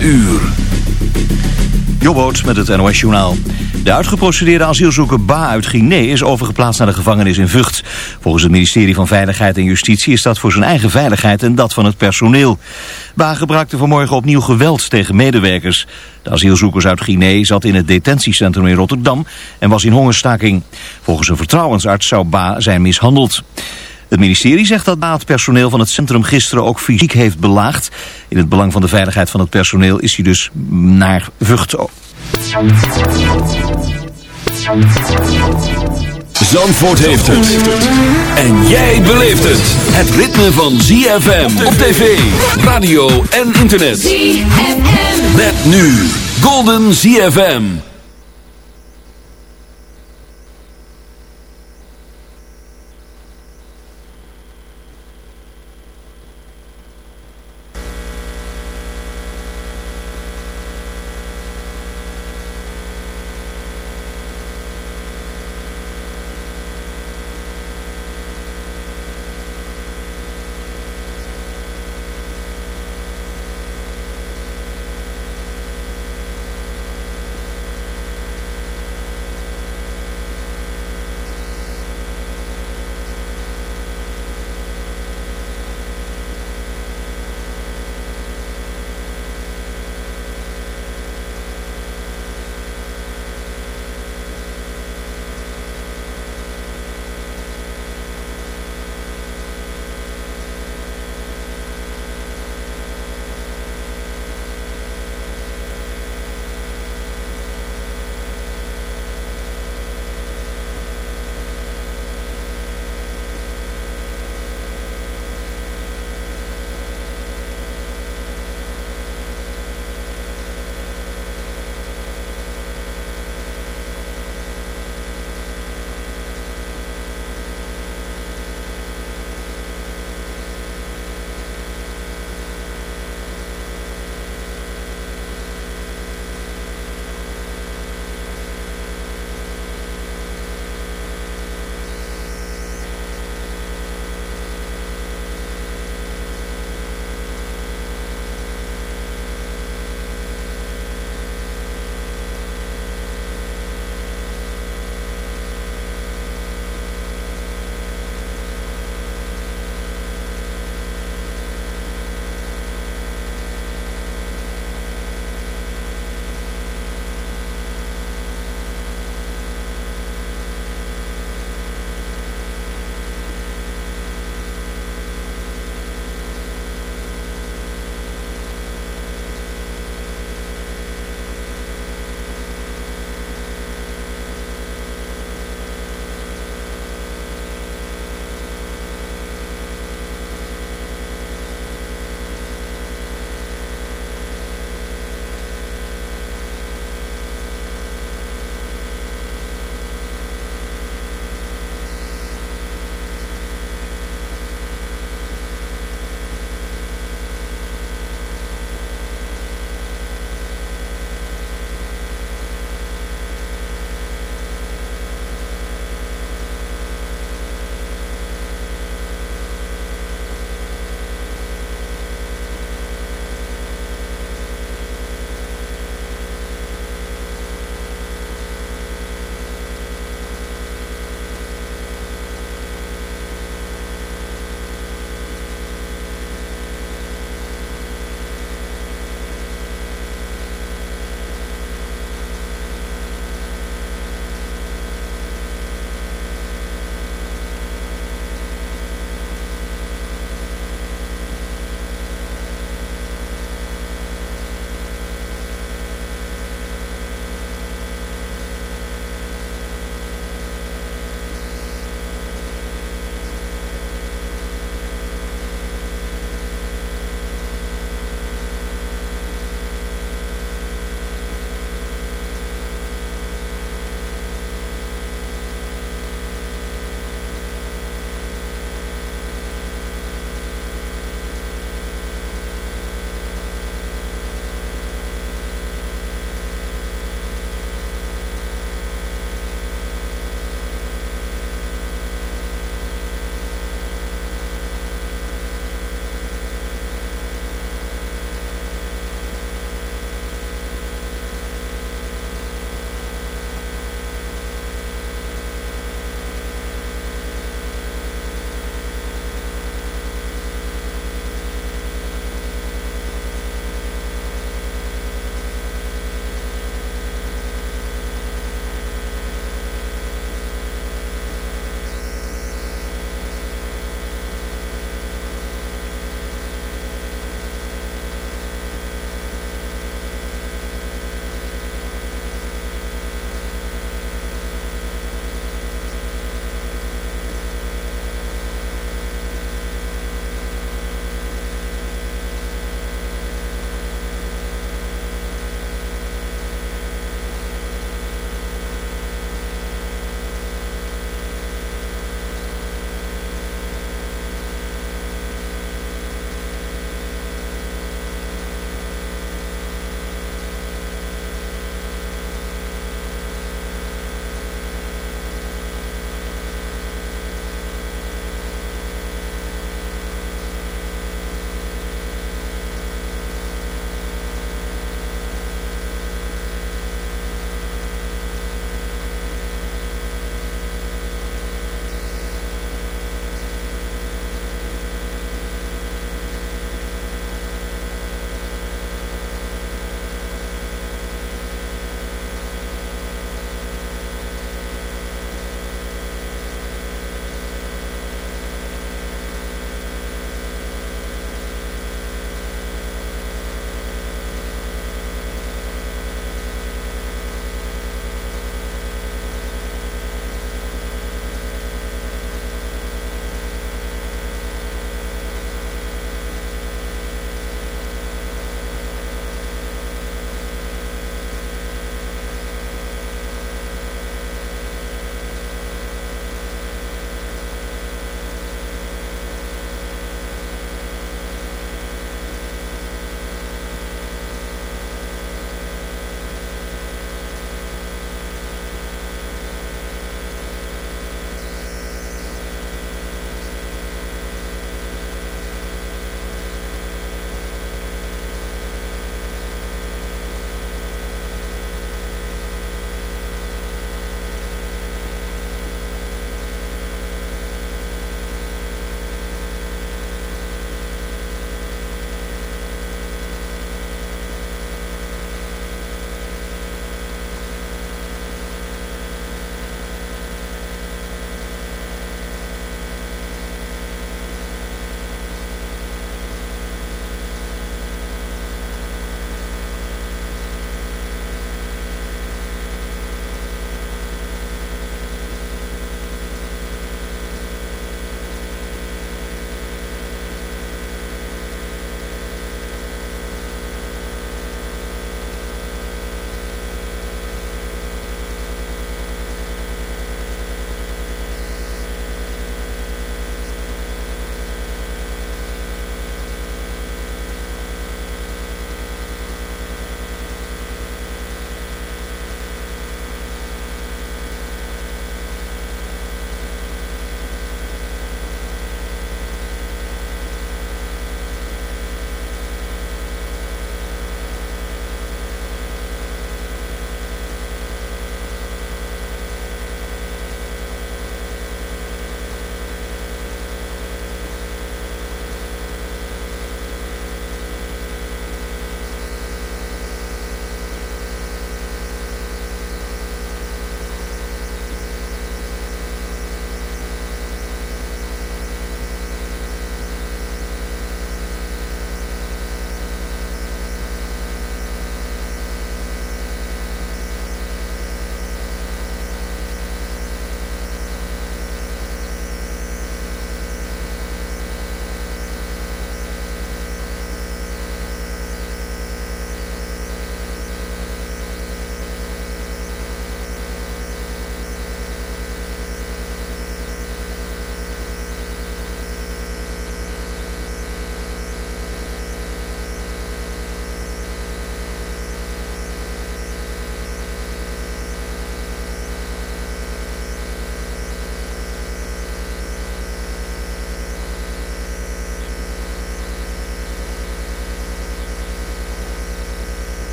uur. Jobboot met het NOS Journaal. De uitgeprocedeerde asielzoeker Ba uit Guinea is overgeplaatst naar de gevangenis in Vught. Volgens het ministerie van Veiligheid en Justitie is dat voor zijn eigen veiligheid en dat van het personeel. Ba gebruikte vanmorgen opnieuw geweld tegen medewerkers. De asielzoekers uit Guinea zat in het detentiecentrum in Rotterdam en was in hongerstaking. Volgens een vertrouwensarts zou Ba zijn mishandeld. Het ministerie zegt dat het personeel van het centrum gisteren ook fysiek heeft belaagd. In het belang van de veiligheid van het personeel is hij dus naar Vught. Zandvoort heeft het. En jij beleeft het. Het ritme van ZFM op tv, radio en internet. ZFM. Met nu Golden ZFM.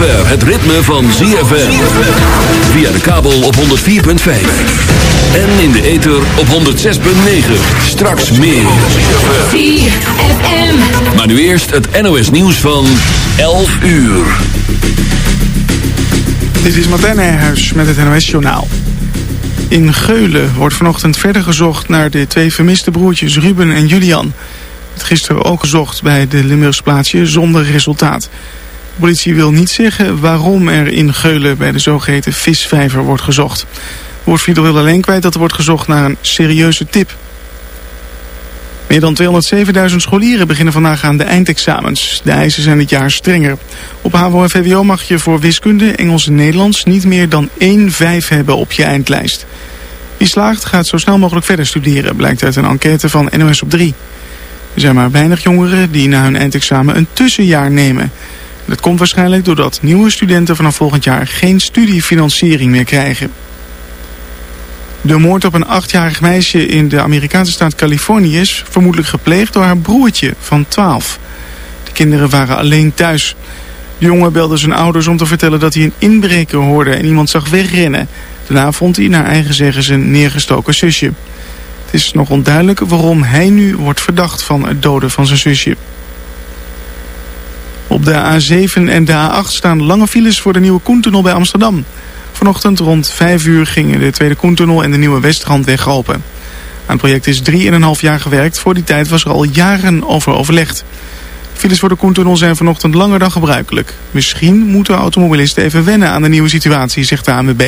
Zover het ritme van ZFM. Via de kabel op 104.5. En in de ether op 106.9. Straks meer. ZFM. Maar nu eerst het NOS nieuws van 11 uur. Dit is Martijn Nijhuis met het NOS Journaal. In Geulen wordt vanochtend verder gezocht naar de twee vermiste broertjes Ruben en Julian. Het gisteren ook gezocht bij de Limburgs plaatsje zonder resultaat. De politie wil niet zeggen waarom er in Geulen bij de zogeheten visvijver wordt gezocht. Woordvierder wil alleen kwijt dat er wordt gezocht naar een serieuze tip. Meer dan 207.000 scholieren beginnen vandaag aan de eindexamens. De eisen zijn dit jaar strenger. Op HAVO en VWO mag je voor wiskunde, Engels en Nederlands niet meer dan 1 5 hebben op je eindlijst. Wie slaagt gaat zo snel mogelijk verder studeren, blijkt uit een enquête van NOS op 3. Er zijn maar weinig jongeren die na hun eindexamen een tussenjaar nemen. Dat komt waarschijnlijk doordat nieuwe studenten vanaf volgend jaar geen studiefinanciering meer krijgen. De moord op een achtjarig meisje in de Amerikaanse staat Californië is vermoedelijk gepleegd door haar broertje van 12. De kinderen waren alleen thuis. De jongen belde zijn ouders om te vertellen dat hij een inbreker hoorde en iemand zag wegrennen. Daarna vond hij naar eigen zeggen zijn neergestoken zusje. Het is nog onduidelijk waarom hij nu wordt verdacht van het doden van zijn zusje. Op de A7 en de A8 staan lange files voor de nieuwe Koentunnel bij Amsterdam. Vanochtend rond 5 uur gingen de Tweede Koentunnel en de nieuwe Westrandweg open. Aan het project is 3,5 jaar gewerkt. Voor die tijd was er al jaren over overlegd. Files voor de Koentunnel zijn vanochtend langer dan gebruikelijk. Misschien moeten automobilisten even wennen aan de nieuwe situatie, zegt de ANWB.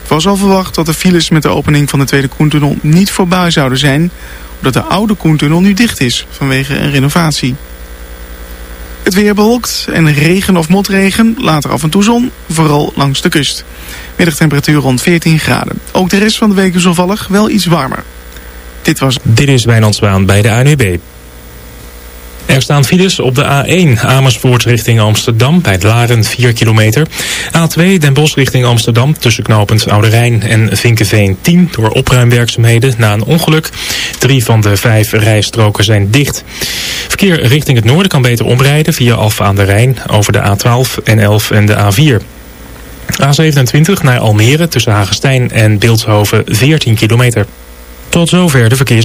Het was al verwacht dat de files met de opening van de Tweede Koentunnel niet voorbij zouden zijn... omdat de oude Koentunnel nu dicht is vanwege een renovatie. Het weer bewolkt en regen of motregen, later af en toe zon, vooral langs de kust. Middagtemperatuur rond 14 graden. Ook de rest van de week is onvallig wel iets warmer. Dit was... Dit is Wijnand Zwaan bij de ANUB. Er staan files op de A1 Amersfoort richting Amsterdam bij Laren 4 kilometer. A2 Den Bosch richting Amsterdam tussen knooppunt Oude Rijn en Vinkenveen 10 door opruimwerkzaamheden na een ongeluk. Drie van de vijf rijstroken zijn dicht. Verkeer richting het noorden kan beter omrijden via Alfa aan de Rijn over de A12, N11 en de A4. A27 naar Almere tussen Hagestein en Beeldhoven 14 kilometer. Tot zover de verkeers.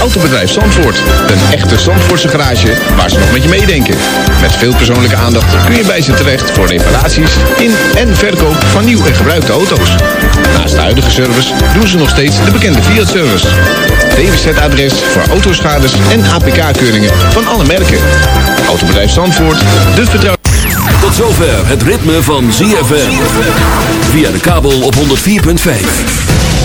Autobedrijf Zandvoort. Een echte Zandvoortse garage waar ze nog met je meedenken. Met veel persoonlijke aandacht kun je bij ze terecht voor reparaties in en verkoop van nieuw en gebruikte auto's. Naast de huidige service doen ze nog steeds de bekende Fiat-service. DWZ-adres voor autoschades en APK-keuringen van alle merken. Autobedrijf Zandvoort, de vertrouwde... Tot zover het ritme van ZFM. Via de kabel op 104.5.